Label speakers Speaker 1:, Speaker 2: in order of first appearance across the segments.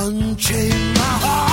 Speaker 1: unchain my heart.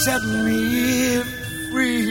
Speaker 1: set me free.